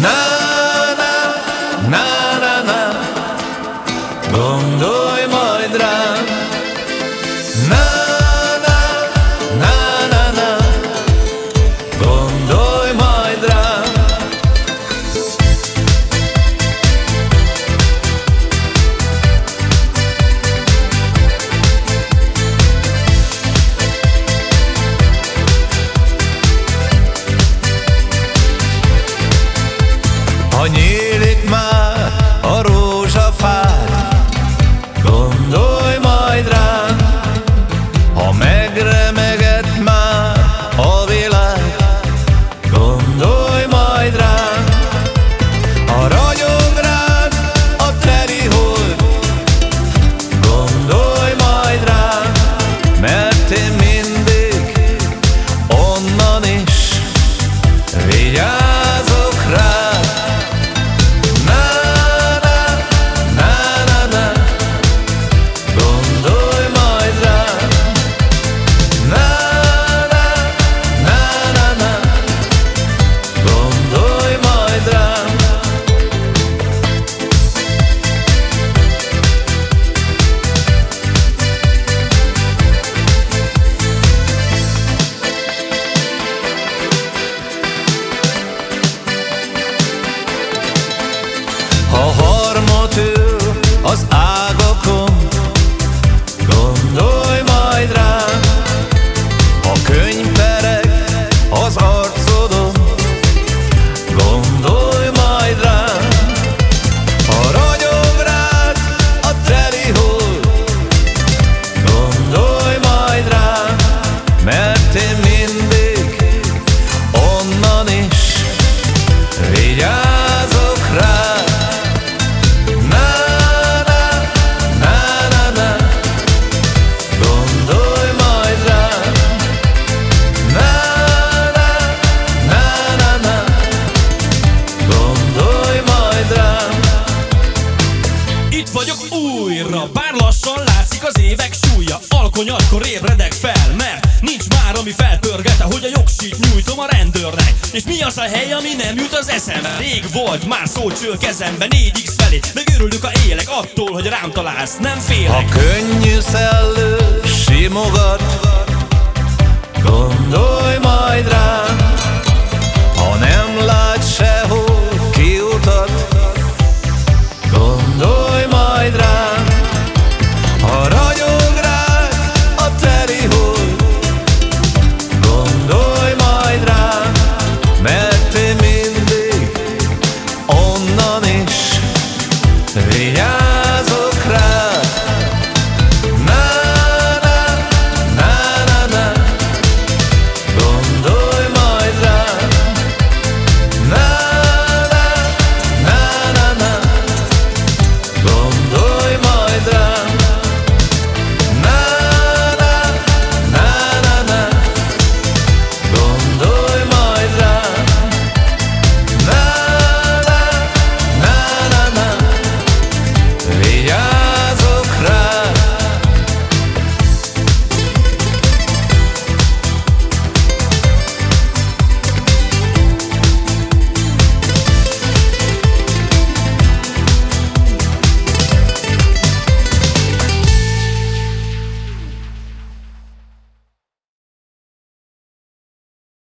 No. Ведь я újra, bár lassan látszik az évek súlya. Alkonyatkor ébredek fel, mert nincs már ami felpörgete Hogy a jogsít nyújtom a rendőrnek. És mi az a hely, ami nem jut az eszembe? Rég volt, már szó cső kezembe 4x felé. Megőrülök a élek attól, hogy rám találsz. Nem Ha félek könnyű szellő simogat Gondolj majd rám